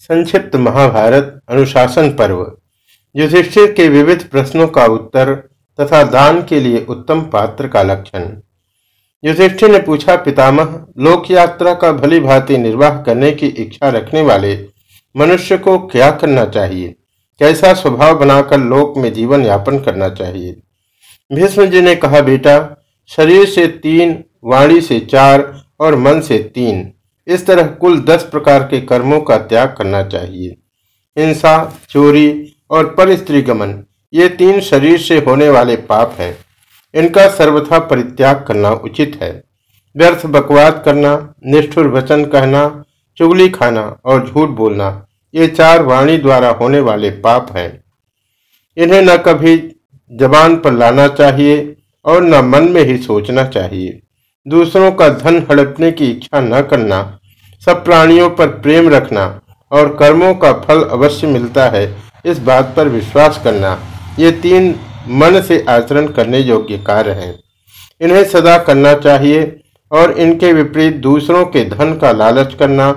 संक्षिप्त महाभारत अनुशासन पर्व। युधिष्ठिर के विविध प्रश्नों का उत्तर तथा दान के लिए उत्तम पात्र का लक्षण। युधिष्ठिर ने पूछा, पितामह लोक यात्रा का भली भांति निर्वाह करने की इच्छा रखने वाले मनुष्य को क्या करना चाहिए? कैसा स्वभाव बनाकर लोक में जीवन यापन करना चाहिए? भीष्म जी ने कहा, बेटा, शरीर से तीन, वाणी से चार और मन से तीन। इस तरह कुल दस प्रकार के कर्मों का त्याग करना चाहिए। हिंसा, चोरी और पर स्त्री गमन ये तीन शरीर से होने वाले पाप हैं। इनका सर्वथा परित्याग करना उचित है। व्यर्थ बकवाद करना, निष्ठुर वचन कहना, चुगली खाना और झूठ बोलना, ये चार वाणी द्वारा होने वाले पाप हैं। इन्हें न कभी जबान पर लाना चाहिए और न मन में ही सोचना चाहिए। दूसरों का धन हड़पने की इच्छा न करना, सब प्राणियों पर प्रेम रखना और कर्मों का फल अवश्य मिलता है, इस बात पर विश्वास करना, ये तीन मन से आचरण करने योग्य कार्य हैं। इन्हें सदा करना चाहिए और इनके विपरीत दूसरों के धन का लालच करना,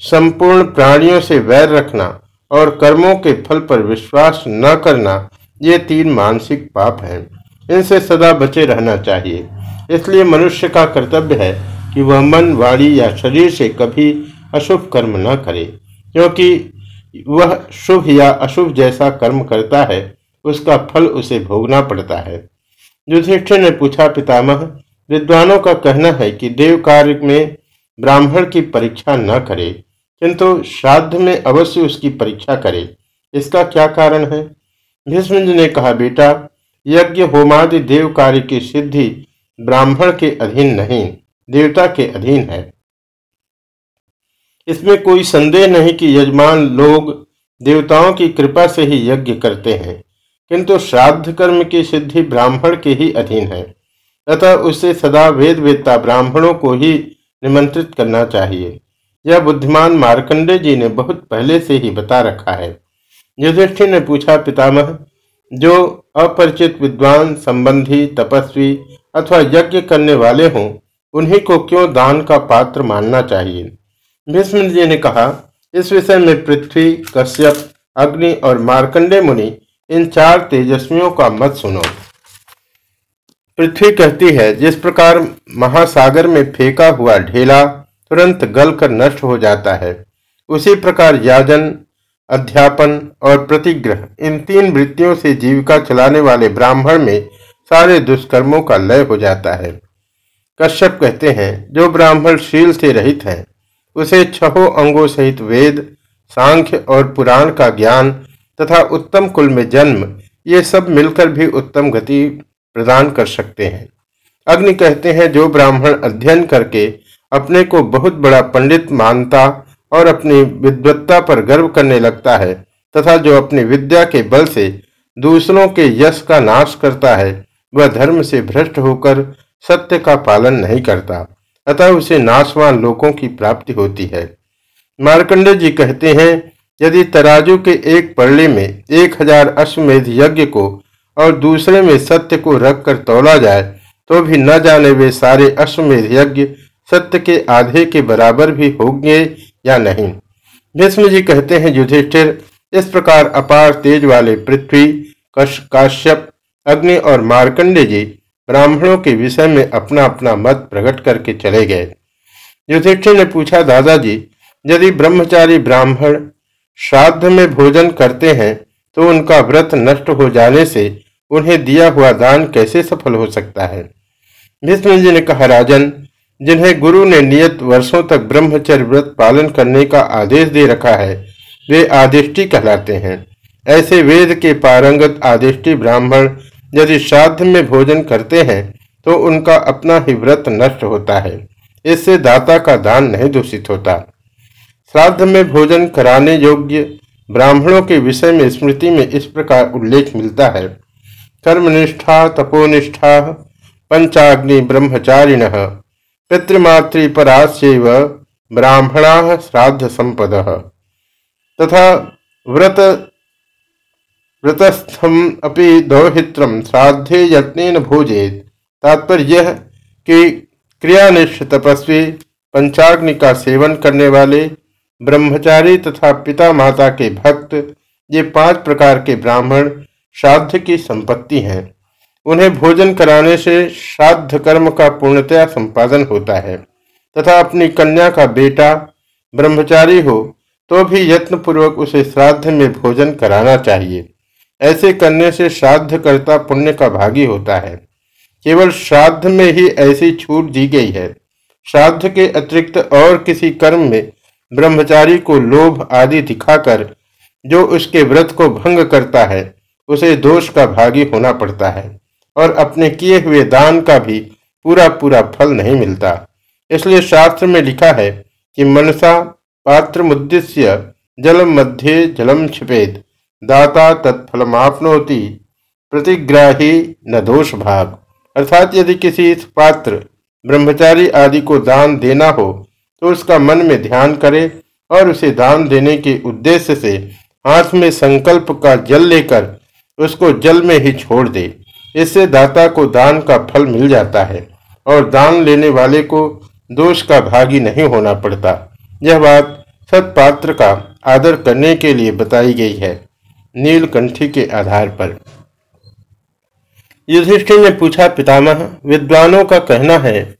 संपूर्ण प्राणियों से वैर रखना और कर्मों के फल पर विश्वास न करना, ये तीन मानसिक पाप हैं। इनसे सदा बचे रहना चाहिए। इसलिए मनुष्य का कर्तव्य है कि वह मन, वाणी या शरीर से कभी अशुभ कर्म न करे, क्योंकि वह शुभ या अशुभ जैसा कर्म करता है, उसका फल उसे भोगना पड़ता है। युधिष्ठिर ने पूछा, पितामह, विद्वानों का कहना है कि देव कार्य में ब्राह्मण की परीक्षा न करे, किंतु श्राद्ध में अवश्य उसकी परीक्षा करे, इसका क्या कारण है? भीष्म ने कहा, बेटा, यज्ञ, होमादि देव कार्य की सिद्धि ब्राह्मण के अधीन नहीं, देवता के अधीन है। इसमें कोई संदेह नहीं कि यजमान लोग देवताओं की कृपा से ही यज्ञ करते हैं, किंतु श्राद्ध कर्म की सिद्धि ब्राह्मण के ही अधीन है। अतः उससे सदा वेद वेदता ब्राह्मणों को ही निमंत्रित करना चाहिए। यह बुद्धिमान मार्कंडे जी ने बहुत पहले से ही बता रखा है। युधिष्ठिर ने पूछा, पितामह, जो अपरिचित विद्वान, संबंधी, तपस्वी अथवा यज्ञ करने वाले हों, उन्हीं को क्यों दान का पात्र मानना चाहिए? भीष्म जी ने कहा, इस विषय में पृथ्वी, कश्यप, अग्नि और मार्कंडे मुनि, इन चार तेजस्वियों का मत सुनो। पृथ्वी कहती है, जिस प्रकार महासागर में फेंका हुआ ढेला तुरंत गलकर नष्ट हो जाता है, उसी प्रकार याजन, अध्यापन और प्रतिग्रह, इन तीन वृत्तियों से जीविका चलाने वाले ब्राह्मण में सारे दुष्कर्मों का लय हो जाता है। कश्यप कहते हैं, जो ब्राह्मण शील से रहित है, उसे छहो अंगों सहित वेद, सांख्य और पुराण का ज्ञान तथा उत्तम कुल में जन्म, ये सब मिलकर भी उत्तम गति प्रदान कर सकते हैं। अग्नि कहते हैं, जो ब्राह्मण अध्ययन करके अपने को बहुत बड़ा पंडित मानता और अपनी विद्वत्ता पर गर्व करने लगता है तथा जो अपनी विद्या के बल से दूसरों के यश का नाश करता है वह धर्म से भ्रष्ट होकर सत्य का पालन नहीं करता, अतः उसे नाशवान लोगों की प्राप्ति होती है। मार्कंडे जी कहते हैं, यदि तराजू के एक पड़े में एक हज़ार अश्वमेध यज्ञ को और दूसरे में सत्य को रखकर तोला जाए तो भी न जाने वे सारे अश्वमेध यज्ञ सत्य के आधे के बराबर भी होंगे या नहीं। भीष्म जी कहते हैं, युधिष्ठिर, इस प्रकार अपार तेज वाले पृथ्वी काश्यप अग्नि और मार्कंडे जी ब्राह्मणों के विषय में अपना अपना मत प्रकट करके चले गए। युधिष्ठिर ने पूछा, दादाजी, यदि ब्रह्मचारी ब्राह्मण श्राद्ध में भोजन करते हैं तो उनका व्रत नष्ट हो जाने से उन्हें दिया हुआ दान कैसे सफल हो सकता है? भीष्म जी ने कहा, राजन, जिन्हें गुरु ने नियत वर्षों तक ब्रह्मचर्य व्रत पालन करने का आदेश दे रखा है, वे आदिष्टि कहलाते हैं। ऐसे वेद के पारंगत आदिष्टि ब्राह्मण यदि श्राद्ध में भोजन करते हैं तो उनका अपना ही व्रत नष्ट होता है। इससे दाता का दान नहीं दूषित होता। श्राद्ध में भोजन कराने योग्य ब्राह्मणों के विषय में स्मृति में इस प्रकार उल्लेख मिलता है। कर्मनिष्ठा, तपोनिष्ठा, पंचाग्नि, ब्रह्मचारिण पितृमातृपराश्चैव ब्राह्मणा श्राद्ध संपद, तथा व्रत व्रतस्थम अपि दौहित्रम श्राद्धे यत्न भोजेत। तात्पर्य यह कि क्रियानिष्ठ तपस्वी पंचाग्नि का सेवन करने वाले ब्रह्मचारी तथा पिता माता के भक्त, ये पाँच प्रकार के ब्राह्मण श्राद्ध की संपत्ति हैं। उन्हें भोजन कराने से श्राद्ध कर्म का पूर्णतया संपादन होता है। तथा अपनी कन्या का बेटा ब्रह्मचारी हो तो भी यत्न पूर्वक उसे श्राद्ध में भोजन कराना चाहिए। ऐसे करने से श्राद्ध करता पुण्य का भागी होता है। केवल श्राद्ध में ही ऐसी छूट दी गई है। श्राद्ध के अतिरिक्त और किसी कर्म में ब्रह्मचारी को लोभ आदि दिखाकर जो उसके व्रत को भंग करता है, उसे दोष का भागी होना पड़ता है और अपने किए हुए दान का भी पूरा पूरा फल नहीं मिलता। इसलिए शास्त्र में लिखा है कि मनसा पात्र मुद्देश्य जलम मध्य जलम छिपेद दाता तत्फलमापनोति, प्रतिग्राही न दोष भाग अर्थात यदि किसी पात्र, ब्रह्मचारी आदि को दान देना हो तो उसका मन में ध्यान करे और उसे दान देने के उद्देश्य से हाथ में संकल्प का जल लेकर उसको जल में ही छोड़ दे। इससे दाता को दान का फल मिल जाता है और दान लेने वाले को दोष का भागी नहीं होना पड़ता। यह बात सत्पात्र का आदर करने के लिए बताई गई है। नीलकंठी के आधार पर। युधिष्ठिर ने पूछा, पितामह, विद्वानों का कहना है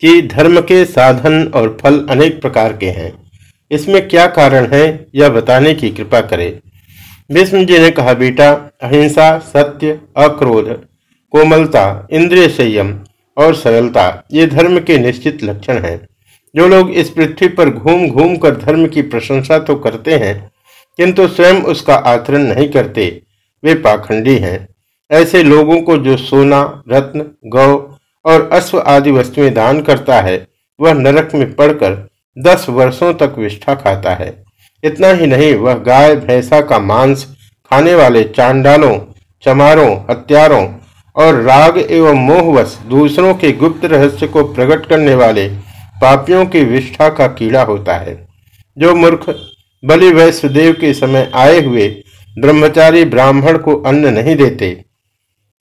कि धर्म के साधन और फल अनेक प्रकार के हैं। इसमें क्या कारण है, यह बताने की कृपा करें। विष्णु जी ने कहा, बेटा, अहिंसा, सत्य, अक्रोध, कोमलता, इंद्रिय संयम और सरलता, ये धर्म के निश्चित लक्षण हैं। जो लोग इस पृथ्वी पर घूम घूम कर धर्म की प्रशंसा तो करते हैं किंतु स्वयं उसका आचरण नहीं करते। वे पाखंडी हैं। ऐसे लोगों को जो सोना, रत्न, गौ और अश्व आदि वस्तुएँ दान करता है, वह नरक में पड़कर दस वर्षों तक विष्ठा खाता है। इतना ही नहीं, वह गाय, भैंसा का मांस खाने वाले चांडालों, चमारों, हत्यारों और राग एवं मोहवश दूसरों के गुप्त रहस्य को प्रकट करने वाले पापियों की विष्ठा का कीड़ा होता है। जो मूर्ख बलि वैश्वदेव के समय आए हुए ब्रह्मचारी ब्राह्मण को अन्न नहीं देते।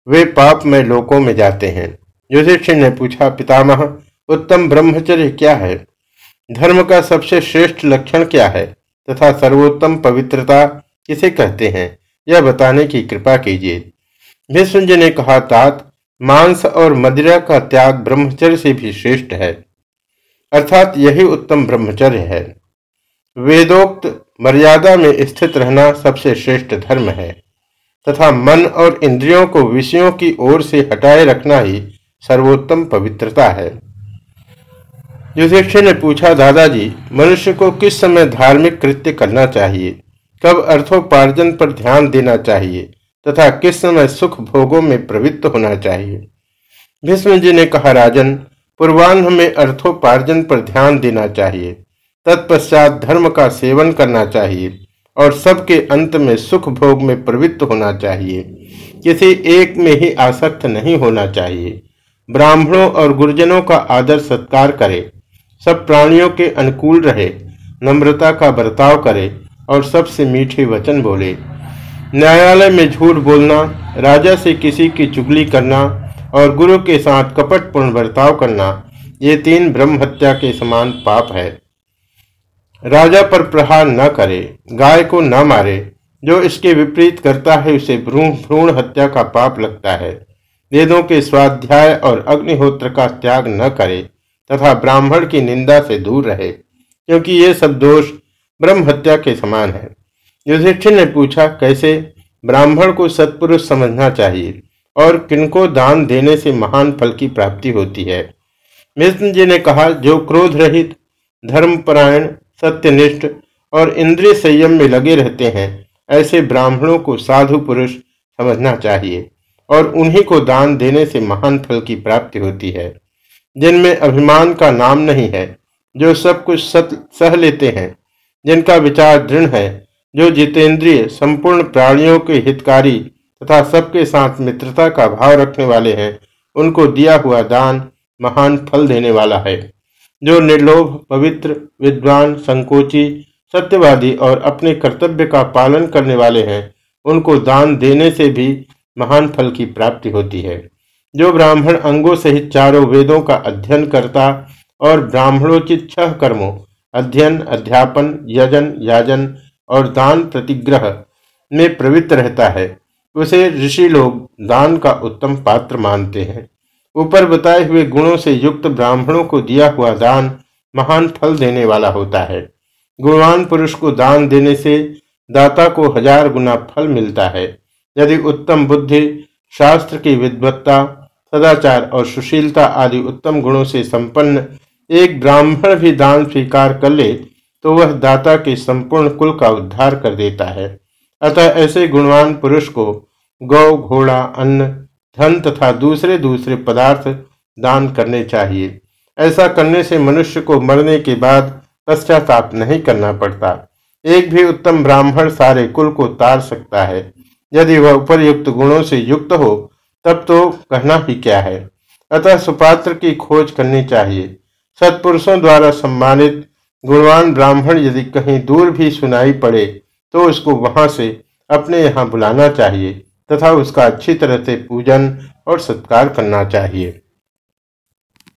वे पाप में लोकों में जाते हैं। युधिष्ठिर ने पूछा, पितामह, उत्तम ब्रह्मचर्य क्या है? धर्म का सबसे श्रेष्ठ लक्षण क्या है? तथा सर्वोत्तम पवित्रता किसे कहते हैं? यह बताने की कृपा कीजिए। भीष्म ने कहा, तात, मांस और मदिरा का त्याग ब्रह्मचर्य से भी श्रेष्ठ है। अर्थात यही उत्तम ब्रह्मचर्य है। वेदोक्त मर्यादा में स्थित रहना सबसे श्रेष्ठ धर्म है, तथा मन और इंद्रियों को विषयों की ओर से हटाए रखना ही सर्वोत्तम पवित्रता है। युधिष्ठिर ने पूछा, दादाजी, मनुष्य को किस समय धार्मिक कृत्य करना चाहिए? कब अर्थोपार्जन पर ध्यान देना चाहिए? तथा किस समय सुख भोगों में प्रवृत्त होना चाहिए? भीष्म जी ने कहा, राजन पूर्वान्ह में अर्थोपार्जन पर ध्यान देना चाहिए। तत्पश्चात धर्म का सेवन करना चाहिए और सबके अंत में सुख भोग में प्रवृत्त होना चाहिए। किसी एक में ही आसक्त नहीं होना चाहिए। ब्राह्मणों और गुरुजनों का आदर सत्कार करे। सब प्राणियों के अनुकूल रहे। नम्रता का बर्ताव करे और सबसे मीठे वचन बोले। न्यायालय में झूठ बोलना, राजा से किसी की चुगली करना और गुरु के साथ कपटपूर्ण बर्ताव करना, ये तीन ब्रह्म हत्या के समान पाप है। राजा पर प्रहार न करे, गाय को न मारे, जो इसके विपरीत करता है उसे भ्रूण भ्रूण हत्या का पाप लगता है। वेदों के स्वाध्याय और अग्निहोत्र का त्याग न करे, तथा ब्राह्मण की निंदा से दूर रहे, क्योंकि ये सब दोष ब्रह्म हत्या के समान है। युधिष्ठिर ने पूछा, कैसे? ब्राह्मण को सत्पुरुष समझना चाहिए, और किनको दान देने से महान फल की प्राप्ति होती है? मिश्र जी ने कहा, जो क्रोध रहित धर्मपरायण सत्यनिष्ठ और इंद्रिय संयम में लगे रहते हैं, ऐसे ब्राह्मणों को साधु पुरुष समझना चाहिए और उन्हीं को दान देने से महान फल की प्राप्ति होती है। जिनमें अभिमान का नाम नहीं है, जो सब कुछ सत, सह लेते हैं, जिनका विचार दृढ़ है, जो जितेंद्रिय, संपूर्ण प्राणियों के हितकारी तथा सबके साथ मित्रता का भाव रखने वाले हैं, उनको दिया हुआ दान महान फल देने वाला है। जो निर्लोभ, पवित्र, विद्वान, संकोची, सत्यवादी और अपने कर्तव्य का पालन करने वाले हैं, उनको दान देने से भी महान फल की प्राप्ति होती है। जो ब्राह्मण अंगों सहित चारों वेदों का अध्ययन करता और ब्राह्मणोचित छह कर्मों, अध्ययन, अध्यापन, यजन, याजन और दान प्रतिग्रह में प्रवृत्त रहता है, उसे ऋषि लोग दान का उत्तम पात्र मानते हैं। ऊपर बताए हुए गुणों से युक्त ब्राह्मणों को दिया हुआ दान महान फल देने वाला होता है। गुणवान पुरुष को दान देने से दाता को हज़ार गुना फल मिलता है। यदि उत्तम बुद्धि, शास्त्र की विद्वत्ता, सदाचार और सुशीलता आदि उत्तम गुणों से संपन्न एक ब्राह्मण भी दान स्वीकार कर ले तो वह दाता के संपूर्ण कुल का उद्धार कर देता है। अतः ऐसे गुणवान पुरुष को गौ, घोड़ा, अन्न धन तथा दूसरे दूसरे पदार्थ दान करने चाहिए। ऐसा करने से मनुष्य को मरने के बाद पश्चाताप नहीं करना पड़ता। एक भी उत्तम ब्राह्मण सारे कुल को तार सकता है। यदि वह उपरयुक्त गुणों से युक्त हो, तब तो कहना ही क्या है। अतः सुपात्र की खोज करनी चाहिए। सत्पुरुषों द्वारा सम्मानित गुणवान ब्राह्मण यदि कहीं दूर भी सुनाई पड़े तो उसको वहाँ से अपने यहाँ बुलाना चाहिए। तथा उसका अच्छी तरह से पूजन और सत्कार करना चाहिए।